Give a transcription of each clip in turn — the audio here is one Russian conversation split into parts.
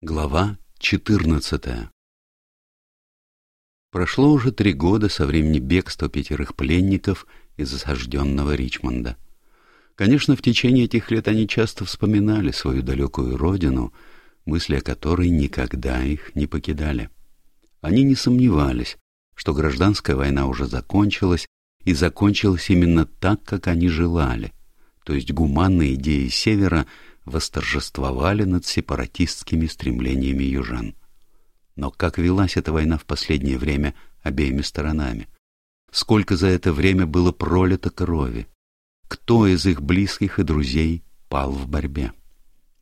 Глава 14 Прошло уже три года со времени бегства пятерых пленников из осажденного Ричмонда. Конечно, в течение этих лет они часто вспоминали свою далекую родину, мысли о которой никогда их не покидали. Они не сомневались, что гражданская война уже закончилась, и закончилась именно так, как они желали, то есть гуманные идеи Севера — восторжествовали над сепаратистскими стремлениями южан. Но как велась эта война в последнее время обеими сторонами? Сколько за это время было пролито крови? Кто из их близких и друзей пал в борьбе?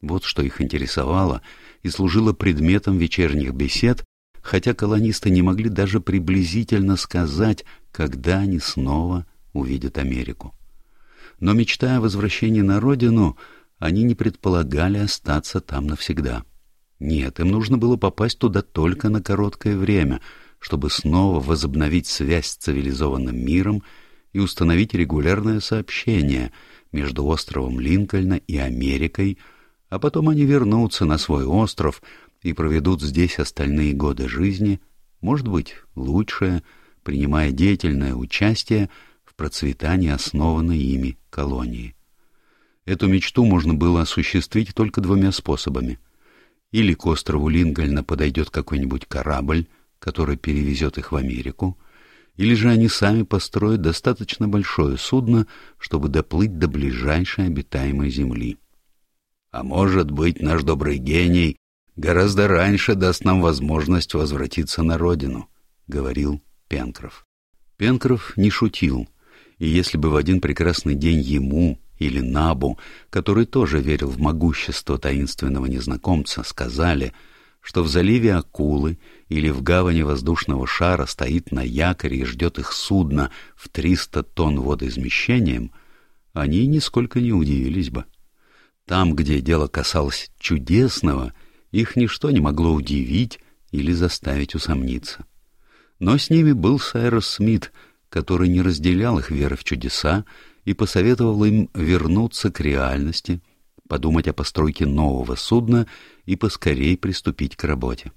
Вот что их интересовало и служило предметом вечерних бесед, хотя колонисты не могли даже приблизительно сказать, когда они снова увидят Америку. Но мечтая о возвращении на родину, они не предполагали остаться там навсегда. Нет, им нужно было попасть туда только на короткое время, чтобы снова возобновить связь с цивилизованным миром и установить регулярное сообщение между островом Линкольна и Америкой, а потом они вернутся на свой остров и проведут здесь остальные годы жизни, может быть, лучшее, принимая деятельное участие в процветании основанной ими колонии. Эту мечту можно было осуществить только двумя способами. Или к острову Лингольна подойдет какой-нибудь корабль, который перевезет их в Америку, или же они сами построят достаточно большое судно, чтобы доплыть до ближайшей обитаемой земли. А может быть, наш добрый гений гораздо раньше даст нам возможность возвратиться на родину, — говорил Пенкроф. Пенкроф не шутил, и если бы в один прекрасный день ему, или Набу, который тоже верил в могущество таинственного незнакомца, сказали, что в заливе Акулы или в гавани воздушного шара стоит на якоре и ждет их судно в триста тонн водоизмещением, они нисколько не удивились бы. Там, где дело касалось чудесного, их ничто не могло удивить или заставить усомниться. Но с ними был Сайрос Смит, который не разделял их веры в чудеса и посоветовал им вернуться к реальности, подумать о постройке нового судна и поскорей приступить к работе.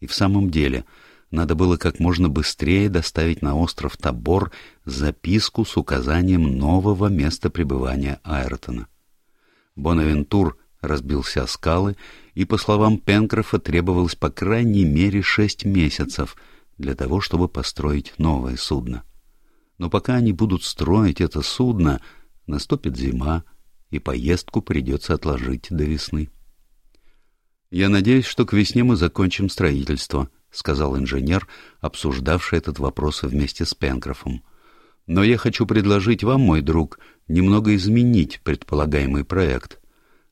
И в самом деле надо было как можно быстрее доставить на остров Табор записку с указанием нового места пребывания Айртона. Бонавентур разбился о скалы, и, по словам Пенкрофа, требовалось по крайней мере шесть месяцев для того, чтобы построить новое судно. Но пока они будут строить это судно, наступит зима, и поездку придется отложить до весны. «Я надеюсь, что к весне мы закончим строительство», — сказал инженер, обсуждавший этот вопрос вместе с Пенкрофом. «Но я хочу предложить вам, мой друг, немного изменить предполагаемый проект.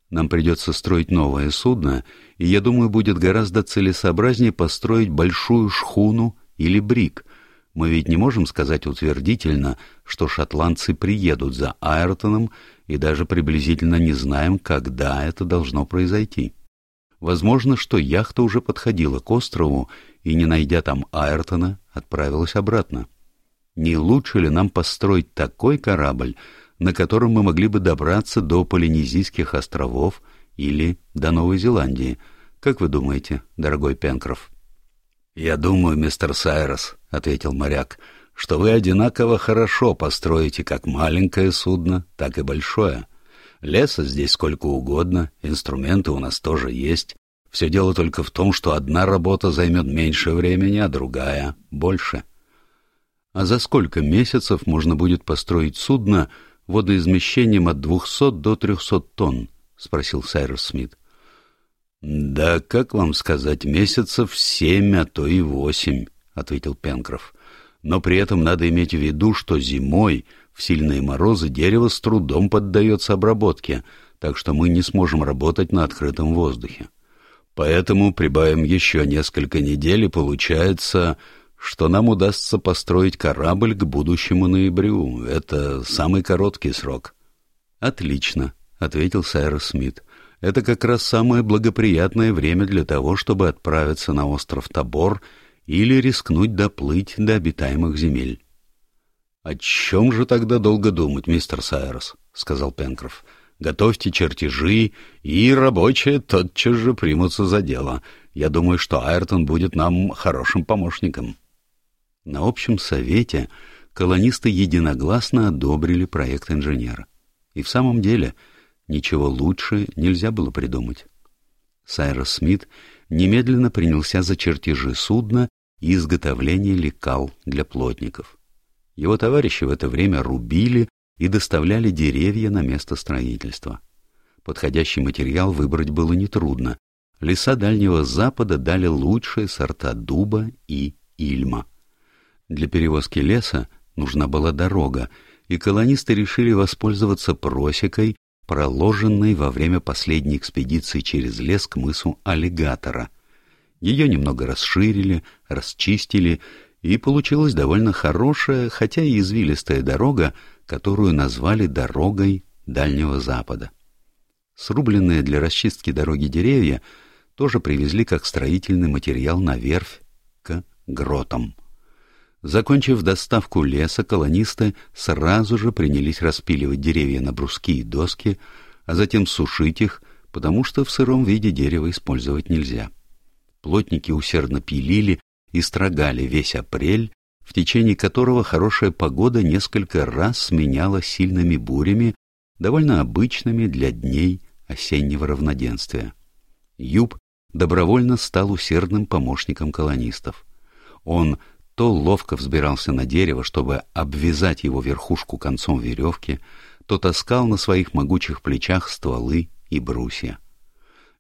Нам придется строить новое судно, и, я думаю, будет гораздо целесообразнее построить большую шхуну или брик — мы ведь не можем сказать утвердительно, что шотландцы приедут за Айртоном и даже приблизительно не знаем, когда это должно произойти. Возможно, что яхта уже подходила к острову и, не найдя там Айртона, отправилась обратно. Не лучше ли нам построить такой корабль, на котором мы могли бы добраться до Полинезийских островов или до Новой Зеландии? Как вы думаете, дорогой Пенкроф? — Я думаю, мистер Сайрос, — ответил моряк, — что вы одинаково хорошо построите как маленькое судно, так и большое. Леса здесь сколько угодно, инструменты у нас тоже есть. Все дело только в том, что одна работа займет меньше времени, а другая — больше. — А за сколько месяцев можно будет построить судно водоизмещением от двухсот до трехсот тонн? — спросил Сайрус Смит. «Да, как вам сказать, месяцев семь, а то и восемь», — ответил Пенкроф. «Но при этом надо иметь в виду, что зимой в сильные морозы дерево с трудом поддается обработке, так что мы не сможем работать на открытом воздухе. Поэтому прибавим еще несколько недель, и получается, что нам удастся построить корабль к будущему ноябрю. Это самый короткий срок». «Отлично», — ответил Сайрос Смит. Это как раз самое благоприятное время для того, чтобы отправиться на остров Табор или рискнуть доплыть до обитаемых земель. — О чем же тогда долго думать, мистер Сайрос? — сказал Пенкроф. — Готовьте чертежи, и рабочие тотчас же примутся за дело. Я думаю, что Айртон будет нам хорошим помощником. На общем совете колонисты единогласно одобрили проект инженера. И в самом деле ничего лучше нельзя было придумать. Сайрос Смит немедленно принялся за чертежи судна и изготовление лекал для плотников. Его товарищи в это время рубили и доставляли деревья на место строительства. Подходящий материал выбрать было нетрудно. Леса Дальнего Запада дали лучшие сорта дуба и ильма. Для перевозки леса нужна была дорога, и колонисты решили воспользоваться просекой, проложенной во время последней экспедиции через лес к мысу Аллигатора. Ее немного расширили, расчистили, и получилась довольно хорошая, хотя и извилистая дорога, которую назвали «дорогой Дальнего Запада». Срубленные для расчистки дороги деревья тоже привезли как строительный материал на верфь к гротам. Закончив доставку леса, колонисты сразу же принялись распиливать деревья на бруски и доски, а затем сушить их, потому что в сыром виде дерево использовать нельзя. Плотники усердно пилили и строгали весь апрель, в течение которого хорошая погода несколько раз сменяла сильными бурями, довольно обычными для дней осеннего равноденствия. Юб добровольно стал усердным помощником колонистов. Он то ловко взбирался на дерево, чтобы обвязать его верхушку концом веревки, то таскал на своих могучих плечах стволы и брусья.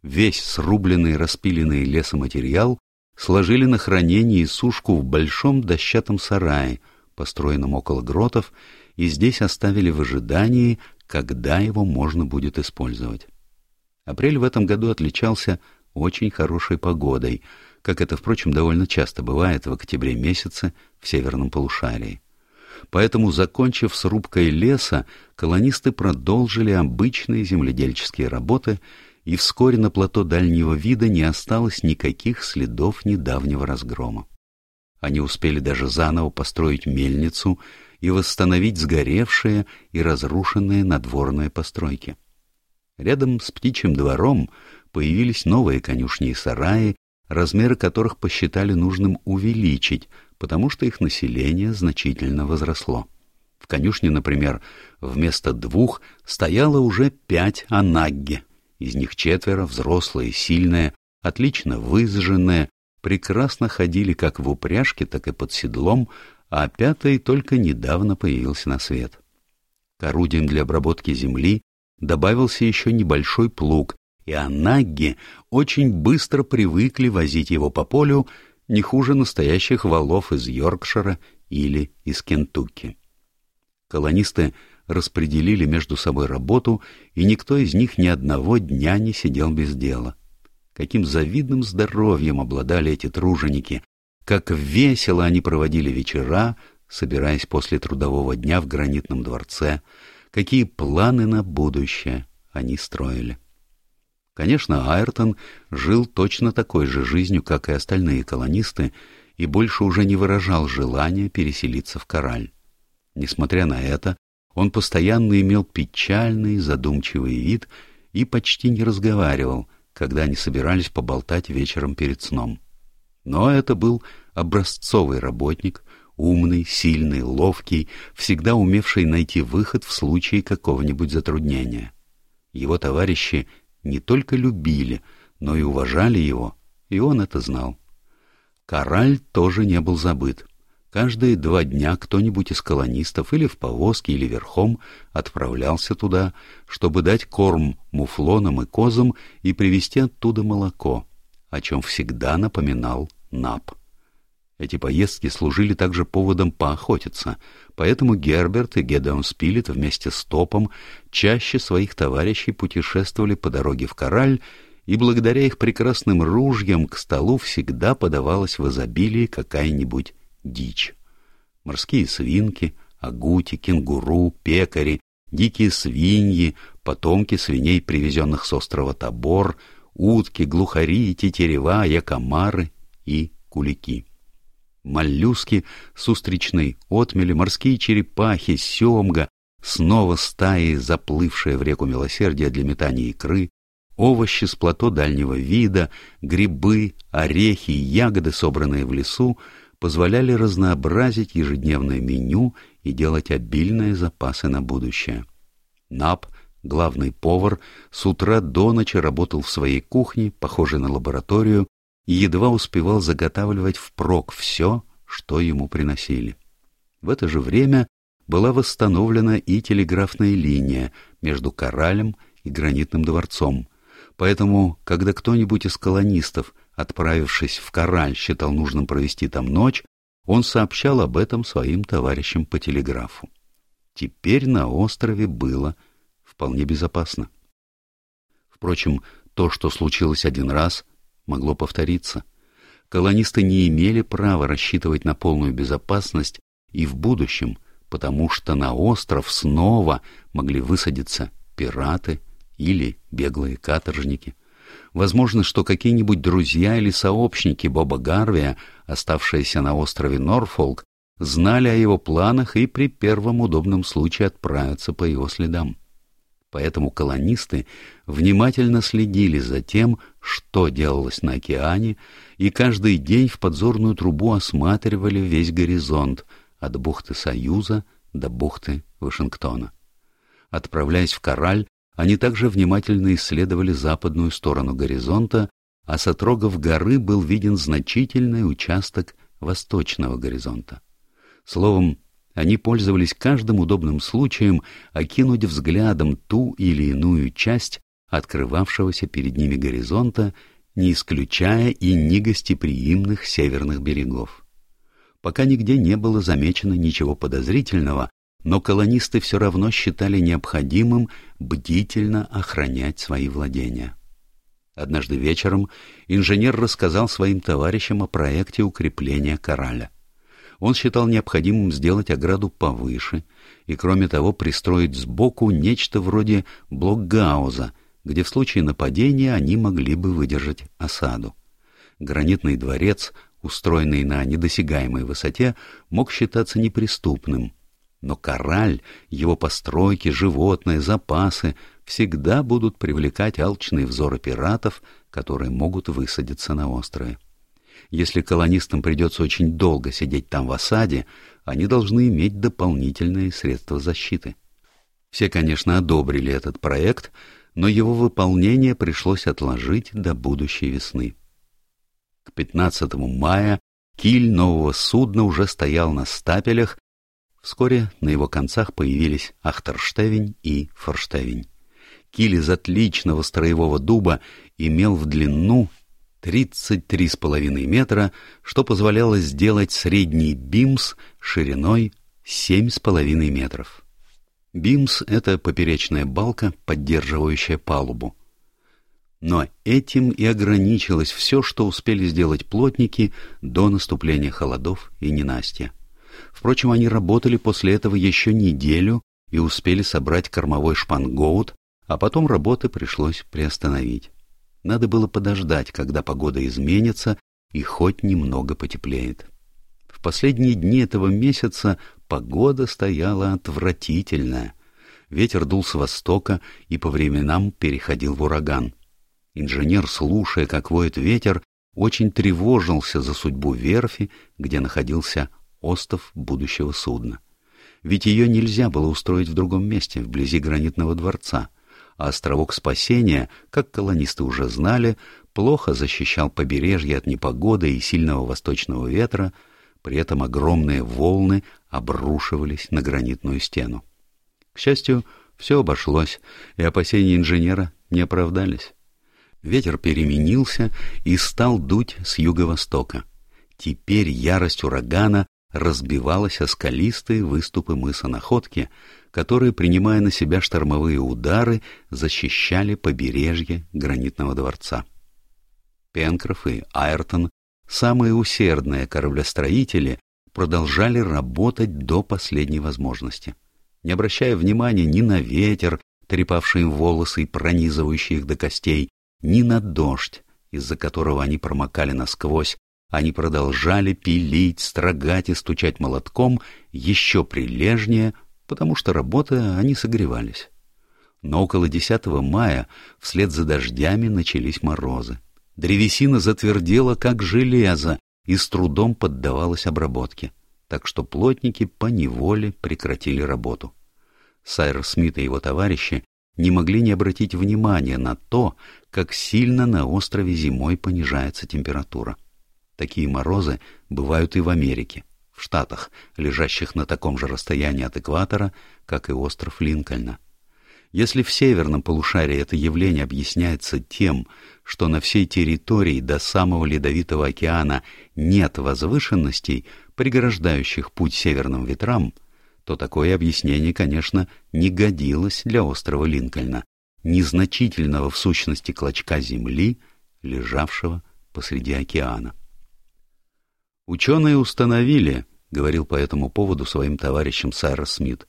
Весь срубленный распиленный лесоматериал сложили на хранение и сушку в большом дощатом сарае, построенном около гротов, и здесь оставили в ожидании, когда его можно будет использовать. Апрель в этом году отличался очень хорошей погодой — как это, впрочем, довольно часто бывает в октябре месяце в северном полушарии. Поэтому, закончив с рубкой леса, колонисты продолжили обычные земледельческие работы, и вскоре на плато дальнего вида не осталось никаких следов недавнего разгрома. Они успели даже заново построить мельницу и восстановить сгоревшие и разрушенные надворные постройки. Рядом с птичьим двором появились новые конюшни и сараи, размеры которых посчитали нужным увеличить, потому что их население значительно возросло. В конюшне, например, вместо двух стояло уже пять анагги, из них четверо, взрослые, сильные, отлично выжженные, прекрасно ходили как в упряжке, так и под седлом, а пятый только недавно появился на свет. К орудиям для обработки земли добавился еще небольшой плуг, и анагги очень быстро привыкли возить его по полю не хуже настоящих валов из Йоркшира или из Кентукки. Колонисты распределили между собой работу, и никто из них ни одного дня не сидел без дела. Каким завидным здоровьем обладали эти труженики, как весело они проводили вечера, собираясь после трудового дня в гранитном дворце, какие планы на будущее они строили. Конечно, Айртон жил точно такой же жизнью, как и остальные колонисты, и больше уже не выражал желания переселиться в Кораль. Несмотря на это, он постоянно имел печальный, задумчивый вид и почти не разговаривал, когда они собирались поболтать вечером перед сном. Но это был образцовый работник, умный, сильный, ловкий, всегда умевший найти выход в случае какого-нибудь затруднения. Его товарищи не только любили, но и уважали его, и он это знал. Кораль тоже не был забыт. Каждые два дня кто-нибудь из колонистов или в повозке, или верхом отправлялся туда, чтобы дать корм муфлонам и козам и привезти оттуда молоко, о чем всегда напоминал Нап. Эти поездки служили также поводом поохотиться, поэтому Герберт и Гедеон Спилет вместе с Топом чаще своих товарищей путешествовали по дороге в Кораль, и благодаря их прекрасным ружьям к столу всегда подавалась в изобилии какая-нибудь дичь. Морские свинки, агути, кенгуру, пекари, дикие свиньи, потомки свиней, привезенных с острова Табор, утки, глухари, тетерева, якомары и кулики моллюски с отмели, морские черепахи, семга, снова стаи, заплывшие в реку милосердия для метания икры, овощи с плато дальнего вида, грибы, орехи и ягоды, собранные в лесу, позволяли разнообразить ежедневное меню и делать обильные запасы на будущее. Нап, главный повар, с утра до ночи работал в своей кухне, похожей на лабораторию, и едва успевал заготавливать впрок все, что ему приносили. В это же время была восстановлена и телеграфная линия между Коралем и Гранитным дворцом, поэтому, когда кто-нибудь из колонистов, отправившись в Кораль, считал нужным провести там ночь, он сообщал об этом своим товарищам по телеграфу. Теперь на острове было вполне безопасно. Впрочем, то, что случилось один раз, могло повториться. Колонисты не имели права рассчитывать на полную безопасность и в будущем, потому что на остров снова могли высадиться пираты или беглые каторжники. Возможно, что какие-нибудь друзья или сообщники Боба Гарвия, оставшиеся на острове Норфолк, знали о его планах и при первом удобном случае отправятся по его следам. Поэтому колонисты внимательно следили за тем, что делалось на океане, и каждый день в подзорную трубу осматривали весь горизонт, от бухты Союза до бухты Вашингтона. Отправляясь в Кораль, они также внимательно исследовали западную сторону горизонта, а с отрогов горы был виден значительный участок восточного горизонта. Словом, они пользовались каждым удобным случаем окинуть взглядом ту или иную часть открывавшегося перед ними горизонта, не исключая и негостеприимных северных берегов. Пока нигде не было замечено ничего подозрительного, но колонисты все равно считали необходимым бдительно охранять свои владения. Однажды вечером инженер рассказал своим товарищам о проекте укрепления кораля. Он считал необходимым сделать ограду повыше и, кроме того, пристроить сбоку нечто вроде блокгауза, где в случае нападения они могли бы выдержать осаду. Гранитный дворец, устроенный на недосягаемой высоте, мог считаться неприступным, но кораль, его постройки, животные, запасы всегда будут привлекать алчные взоры пиратов, которые могут высадиться на острове. Если колонистам придется очень долго сидеть там в осаде, они должны иметь дополнительные средства защиты. Все, конечно, одобрили этот проект, но его выполнение пришлось отложить до будущей весны. К 15 мая киль нового судна уже стоял на стапелях, вскоре на его концах появились Ахтерштевень и Форштевень. Киль из отличного строевого дуба имел в длину 33,5 метра, что позволяло сделать средний бимс шириной 7,5 метров. Бимс — это поперечная балка, поддерживающая палубу. Но этим и ограничилось все, что успели сделать плотники до наступления холодов и ненастья. Впрочем, они работали после этого еще неделю и успели собрать кормовой шпангоут, а потом работы пришлось приостановить. Надо было подождать, когда погода изменится и хоть немного потеплеет. В последние дни этого месяца погода стояла отвратительная. Ветер дул с востока и по временам переходил в ураган. Инженер, слушая, как воет ветер, очень тревожился за судьбу верфи, где находился остов будущего судна. Ведь ее нельзя было устроить в другом месте, вблизи гранитного дворца — а островок спасения, как колонисты уже знали, плохо защищал побережье от непогоды и сильного восточного ветра, при этом огромные волны обрушивались на гранитную стену. К счастью, все обошлось, и опасения инженера не оправдались. Ветер переменился и стал дуть с юго-востока. Теперь ярость урагана разбивалась о скалистые выступы мыса Находки, которые, принимая на себя штормовые удары, защищали побережье гранитного дворца. Пенкроф и Айртон, самые усердные кораблестроители, продолжали работать до последней возможности, не обращая внимания ни на ветер, трепавший им волосы и пронизывающий их до костей, ни на дождь, из-за которого они промокали насквозь, они продолжали пилить, строгать и стучать молотком еще прилежнее, потому что, работая, они согревались. Но около 10 мая вслед за дождями начались морозы. Древесина затвердела, как железо, и с трудом поддавалась обработке, так что плотники по неволе прекратили работу. Сайр Смит и его товарищи не могли не обратить внимания на то, как сильно на острове зимой понижается температура. Такие морозы бывают и в Америке, в Штатах, лежащих на таком же расстоянии от экватора, как и остров Линкольна. Если в северном полушарии это явление объясняется тем, что на всей территории до самого Ледовитого океана нет возвышенностей, преграждающих путь северным ветрам, то такое объяснение, конечно, не годилось для острова Линкольна, незначительного в сущности клочка земли, лежавшего посреди океана. Ученые установили, говорил по этому поводу своим товарищам Сайрос Смит,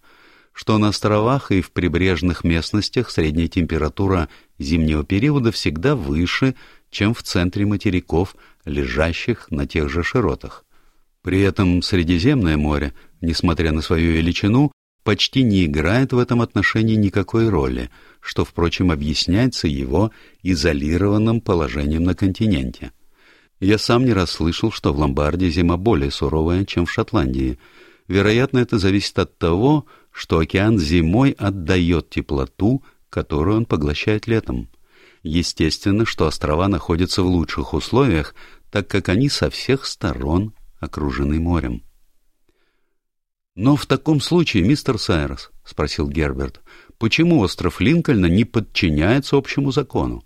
что на островах и в прибрежных местностях средняя температура зимнего периода всегда выше, чем в центре материков, лежащих на тех же широтах. При этом Средиземное море, несмотря на свою величину, почти не играет в этом отношении никакой роли, что, впрочем, объясняется его изолированным положением на континенте. Я сам не раз слышал, что в Ломбардии зима более суровая, чем в Шотландии. Вероятно, это зависит от того, что океан зимой отдает теплоту, которую он поглощает летом. Естественно, что острова находятся в лучших условиях, так как они со всех сторон окружены морем. «Но в таком случае, мистер Сайрос, — спросил Герберт, — почему остров Линкольна не подчиняется общему закону?»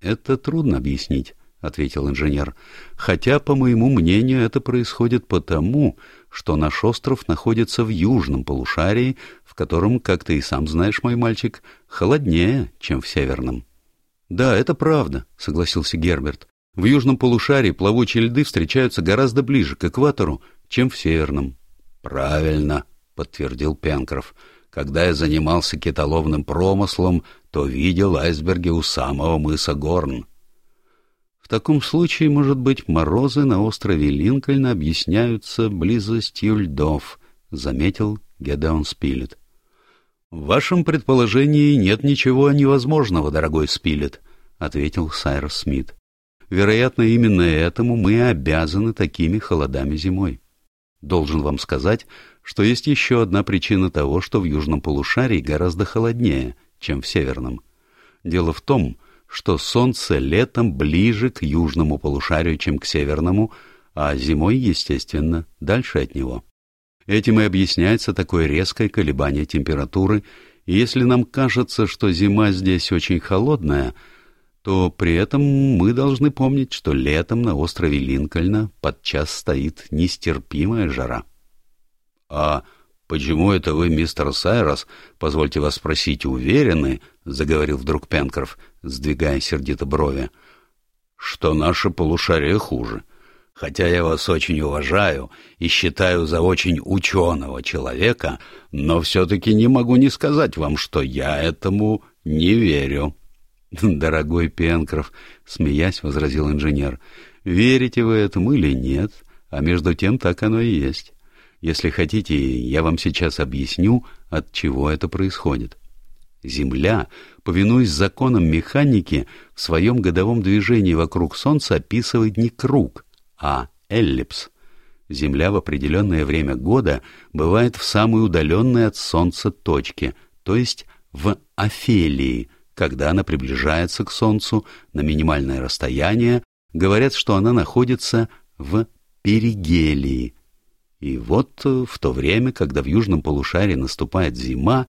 «Это трудно объяснить», — ответил инженер, — «хотя, по моему мнению, это происходит потому, что наш остров находится в южном полушарии, в котором, как ты и сам знаешь, мой мальчик, холоднее, чем в северном. — Да, это правда, — согласился Герберт. В южном полушарии плавучие льды встречаются гораздо ближе к экватору, чем в северном. — Правильно, — подтвердил Пенкроф. Когда я занимался китоловным промыслом, то видел айсберги у самого мыса Горн. В таком случае, может быть, морозы на острове Линкольна объясняются близостью льдов, — заметил Гедеон Спилет. — В вашем предположении нет ничего невозможного, дорогой Спилет, — ответил Сайрос Смит. — Вероятно, именно этому мы обязаны такими холодами зимой. Должен вам сказать, что есть еще одна причина того, что в южном полушарии гораздо холоднее, чем в северном. Дело в том, что Солнце летом ближе к южному полушарию, чем к северному, а зимой, естественно, дальше от него. Этим и объясняется такое резкое колебание температуры, и если нам кажется, что зима здесь очень холодная, то при этом мы должны помнить, что летом на острове Линкольна подчас стоит нестерпимая жара. — А «Почему это вы, мистер Сайрос, позвольте вас спросить, уверены, — заговорил вдруг Пенкроф, сдвигая сердито брови, — что наше полушарие хуже? Хотя я вас очень уважаю и считаю за очень ученого человека, но все-таки не могу не сказать вам, что я этому не верю». «Дорогой Пенкроф», — смеясь, возразил инженер, — «верите вы этому или нет, а между тем так оно и есть». Если хотите, я вам сейчас объясню, от чего это происходит. Земля, повинуясь законам механики, в своем годовом движении вокруг Солнца описывает не круг, а эллипс. Земля в определенное время года бывает в самой удаленной от Солнца точке, то есть в афелии, когда она приближается к Солнцу на минимальное расстояние, говорят, что она находится в перигелии, и вот э, в то время, когда в южном полушарии наступает зима,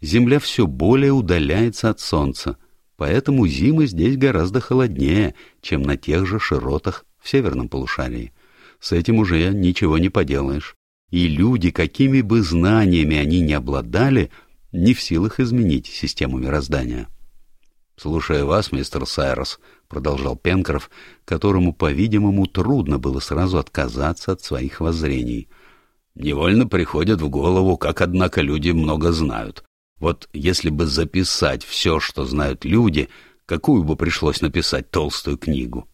Земля все более удаляется от Солнца, поэтому зимы здесь гораздо холоднее, чем на тех же широтах в северном полушарии. С этим уже ничего не поделаешь. И люди, какими бы знаниями они ни обладали, не в силах изменить систему мироздания. «Слушая вас, мистер Сайрос», — продолжал Пенкроф, которому, по-видимому, трудно было сразу отказаться от своих воззрений. «Невольно приходит в голову, как, однако, люди много знают. Вот если бы записать все, что знают люди, какую бы пришлось написать толстую книгу?»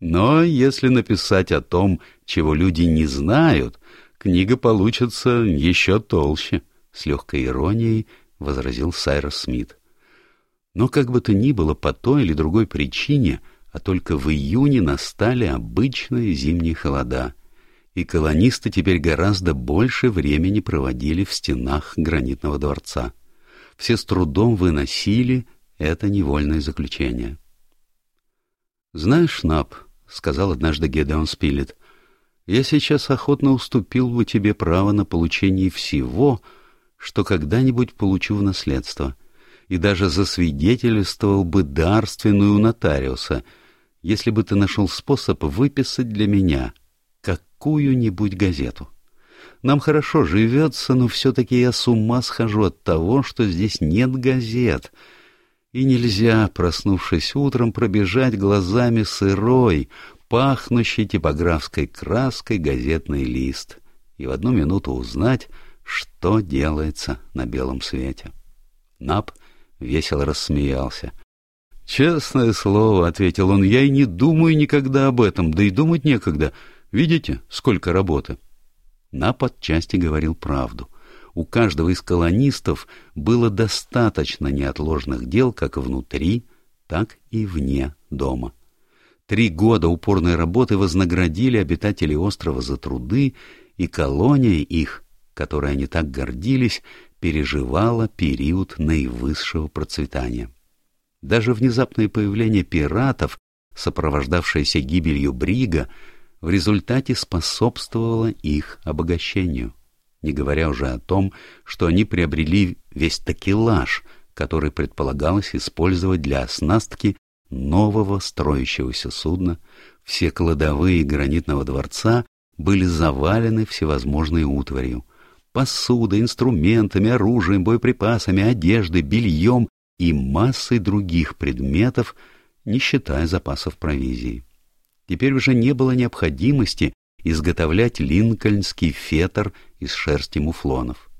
Но если написать о том, чего люди не знают, книга получится еще толще, — с легкой иронией возразил Сайрос Смит. Но как бы то ни было, по той или другой причине, а только в июне настали обычные зимние холода, и колонисты теперь гораздо больше времени проводили в стенах гранитного дворца. Все с трудом выносили это невольное заключение. «Знаешь, Нап», — сказал однажды Гедеон Спилет, — «я сейчас охотно уступил бы тебе право на получение всего, что когда-нибудь получу в наследство, и даже засвидетельствовал бы дарственную у нотариуса, если бы ты нашел способ выписать для меня какую-нибудь газету. Нам хорошо живется, но все-таки я с ума схожу от того, что здесь нет газет, и нельзя, проснувшись утром, пробежать глазами сырой, пахнущий типографской краской газетный лист и в одну минуту узнать, что делается на белом свете. Нап весело рассмеялся. «Честное слово», — ответил он, — «я и не думаю никогда об этом, да и думать некогда. Видите, сколько работы?» Нап отчасти говорил правду. У каждого из колонистов было достаточно неотложных дел как внутри, так и вне дома. Три года упорной работы вознаградили обитателей острова за труды, и колония их, которой они так гордились, переживала период наивысшего процветания. Даже внезапное появление пиратов, сопровождавшееся гибелью Брига, в результате способствовало их обогащению, не говоря уже о том, что они приобрели весь такелаж, который предполагалось использовать для оснастки нового строящегося судна, все кладовые гранитного дворца были завалены всевозможной утварью, посудой, инструментами, оружием, боеприпасами, одеждой, бельем и массой других предметов, не считая запасов провизии. Теперь уже не было необходимости изготовлять линкольнский фетр из шерсти муфлонов.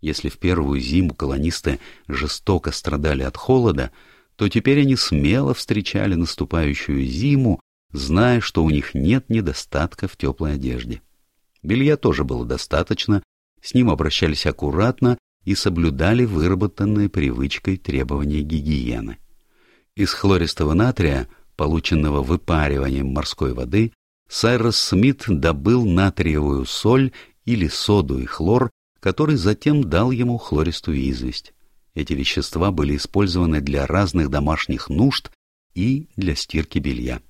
Если в первую зиму колонисты жестоко страдали от холода, то теперь они смело встречали наступающую зиму, зная, что у них нет недостатка в теплой одежде. Белья тоже было достаточно, с ним обращались аккуратно и соблюдали выработанные привычкой требования гигиены. Из хлористого натрия, полученного выпариванием морской воды, Сайрос Смит добыл натриевую соль или соду и хлор, который затем дал ему хлористую известь. Эти вещества были использованы для разных домашних нужд и для стирки белья.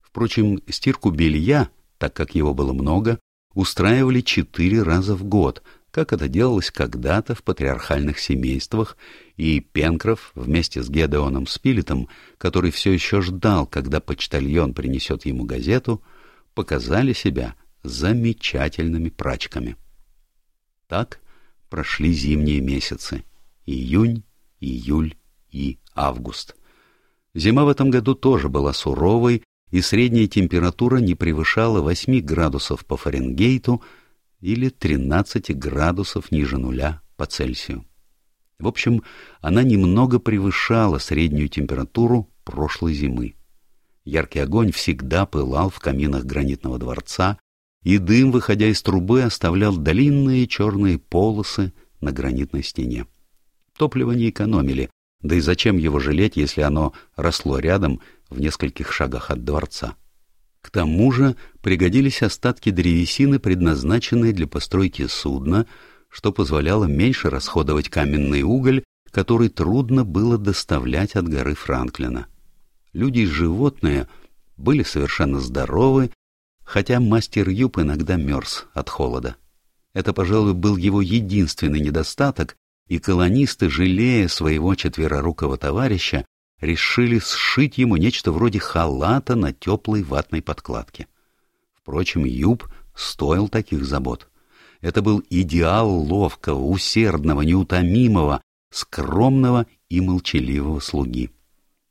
Впрочем, стирку белья, так как его было много, устраивали четыре раза в год, как это делалось когда-то в патриархальных семействах, и Пенкроф вместе с Гедеоном Спилетом, который все еще ждал, когда почтальон принесет ему газету, показали себя замечательными прачками. Так прошли зимние месяцы — июнь, июль и август. Зима в этом году тоже была суровой, и средняя температура не превышала 8 градусов по Фаренгейту или 13 градусов ниже нуля по Цельсию. В общем, она немного превышала среднюю температуру прошлой зимы. Яркий огонь всегда пылал в каминах гранитного дворца, и дым, выходя из трубы, оставлял длинные черные полосы на гранитной стене. Топливо не экономили, да и зачем его жалеть, если оно росло рядом в нескольких шагах от дворца? К тому же пригодились остатки древесины, предназначенные для постройки судна, что позволяло меньше расходовать каменный уголь, который трудно было доставлять от горы Франклина. Люди и животные были совершенно здоровы, хотя мастер Юп иногда мерз от холода. Это, пожалуй, был его единственный недостаток, и колонисты, жалея своего четверорукого товарища, решили сшить ему нечто вроде халата на теплой ватной подкладке. Впрочем, Юб стоил таких забот. Это был идеал ловкого, усердного, неутомимого, скромного и молчаливого слуги.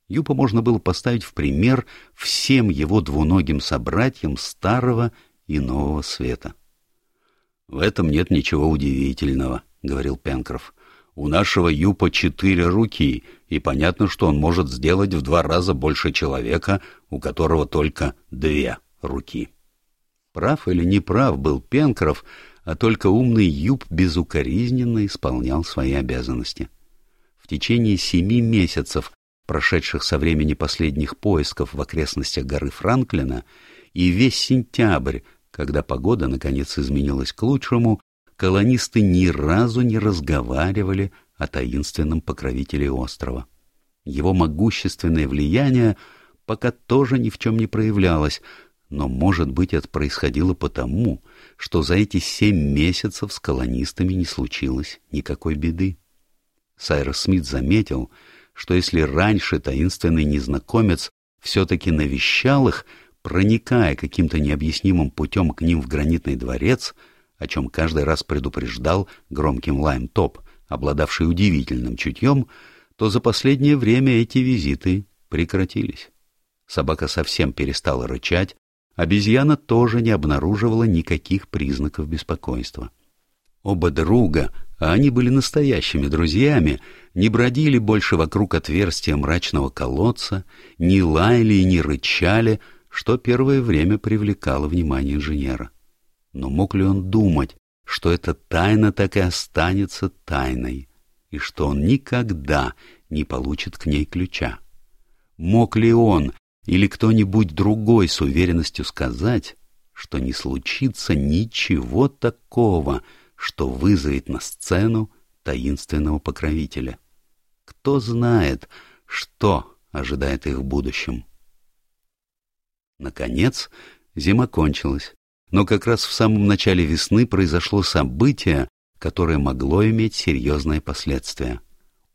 Юпа можно было поставить в пример всем его двуногим собратьям старого и нового света. — В этом нет ничего удивительного, — говорил Пенкроф. У нашего Юпа четыре руки, и понятно, что он может сделать в два раза больше человека, у которого только две руки. Прав или не прав был Пенкроф, а только умный Юб безукоризненно исполнял свои обязанности. В течение семи месяцев, прошедших со времени последних поисков в окрестностях горы Франклина, и весь сентябрь, когда погода наконец изменилась к лучшему, колонисты ни разу не разговаривали о таинственном покровителе острова. Его могущественное влияние пока тоже ни в чем не проявлялось, но, может быть, это происходило потому, что за эти семь месяцев с колонистами не случилось никакой беды. Сайрос Смит заметил, что если раньше таинственный незнакомец все-таки навещал их, проникая каким-то необъяснимым путем к ним в гранитный дворец, о чем каждый раз предупреждал громким лаем топ, обладавший удивительным чутьем, то за последнее время эти визиты прекратились. Собака совсем перестала рычать, обезьяна тоже не обнаруживала никаких признаков беспокойства. Оба друга, а они были настоящими друзьями, не бродили больше вокруг отверстия мрачного колодца, не лаяли и не рычали, что первое время привлекало внимание инженера. Но мог ли он думать, что эта тайна так и останется тайной, и что он никогда не получит к ней ключа? Мог ли он или кто-нибудь другой с уверенностью сказать, что не случится ничего такого, что вызовет на сцену таинственного покровителя? Кто знает, что ожидает их в будущем? Наконец, зима кончилась, но как раз в самом начале весны произошло событие, которое могло иметь серьезные последствия.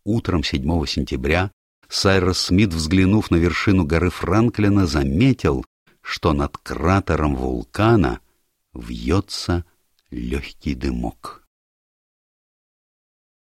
Утром 7 сентября Сайрос Смит, взглянув на вершину горы Франклина, заметил, что над кратером вулкана вьется легкий дымок.